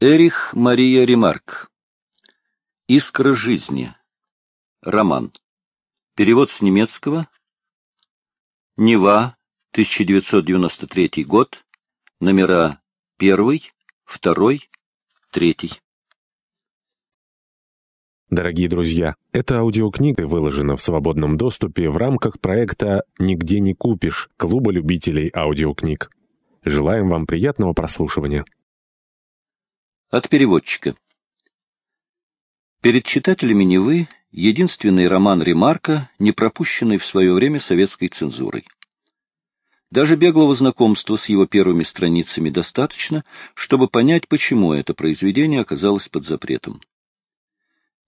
Эрих Мария Ремарк. Искра жизни. Роман. Перевод с немецкого. Нева, 1993 год. Номера 1, 2, 3. Дорогие друзья, эта аудиокнига выложена в свободном доступе в рамках проекта «Нигде не купишь» Клуба любителей аудиокниг. Желаем вам приятного прослушивания. От переводчика. Перед читателями Невы единственный роман Ремарка, не пропущенный в свое время советской цензурой. Даже беглого знакомства с его первыми страницами достаточно, чтобы понять, почему это произведение оказалось под запретом.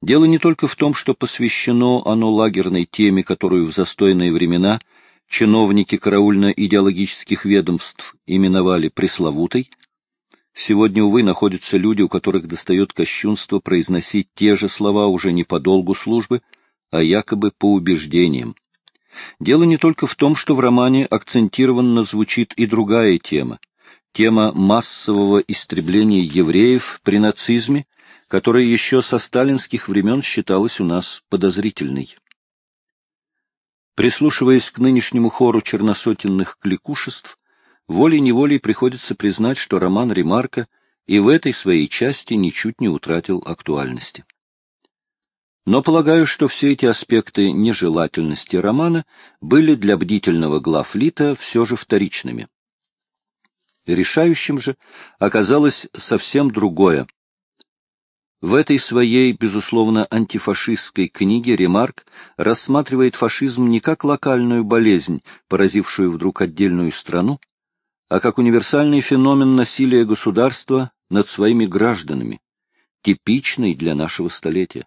Дело не только в том, что посвящено оно лагерной теме, которую в застойные времена чиновники караульно-идеологических ведомств именовали пресловутой, Сегодня, увы, находятся люди, у которых достает кощунство произносить те же слова уже не по долгу службы, а якобы по убеждениям. Дело не только в том, что в романе акцентированно звучит и другая тема, тема массового истребления евреев при нацизме, которая еще со сталинских времен считалась у нас подозрительной. Прислушиваясь к нынешнему хору черносотенных кликушеств, волей-неволей приходится признать, что роман Ремарка и в этой своей части ничуть не утратил актуальности. Но полагаю, что все эти аспекты нежелательности романа были для бдительного главлита все же вторичными. Решающим же оказалось совсем другое. В этой своей, безусловно, антифашистской книге Ремарк рассматривает фашизм не как локальную болезнь, поразившую вдруг отдельную страну, а как универсальный феномен насилия государства над своими гражданами, типичный для нашего столетия.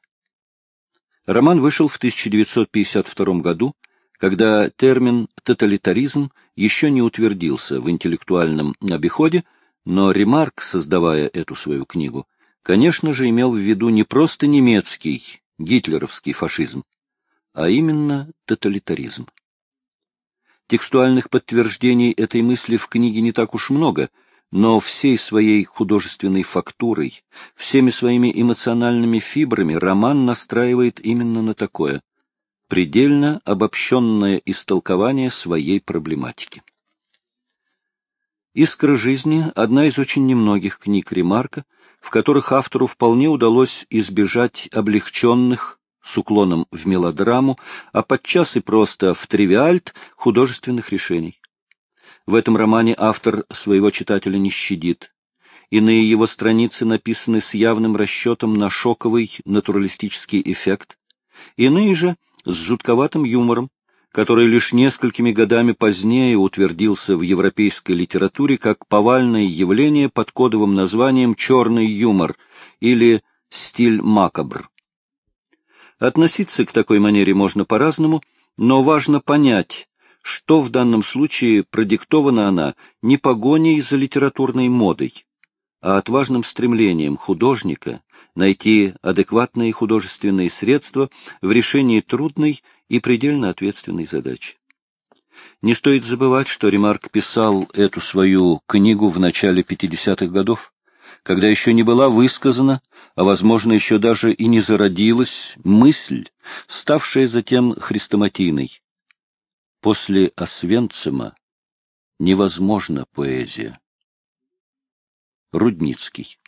Роман вышел в 1952 году, когда термин «тоталитаризм» еще не утвердился в интеллектуальном обиходе, но Ремарк, создавая эту свою книгу, конечно же, имел в виду не просто немецкий, гитлеровский фашизм, а именно тоталитаризм. Текстуальных подтверждений этой мысли в книге не так уж много, но всей своей художественной фактурой, всеми своими эмоциональными фибрами роман настраивает именно на такое предельно обобщенное истолкование своей проблематики. «Искра жизни» — одна из очень немногих книг Ремарка, в которых автору вполне удалось избежать облегченных, с уклоном в мелодраму, а подчас и просто в тривиальт художественных решений. В этом романе автор своего читателя не щадит. Иные его страницы написаны с явным расчетом на шоковый натуралистический эффект, иные же с жутковатым юмором, который лишь несколькими годами позднее утвердился в европейской литературе как повальное явление под кодовым названием «черный юмор» или «стиль макабр». Относиться к такой манере можно по-разному, но важно понять, что в данном случае продиктована она не погоней за литературной модой, а отважным стремлением художника найти адекватные художественные средства в решении трудной и предельно ответственной задачи. Не стоит забывать, что Ремарк писал эту свою книгу в начале 50-х годов когда еще не была высказана, а, возможно, еще даже и не зародилась, мысль, ставшая затем хрестоматийной. После Освенцима невозможна поэзия. Рудницкий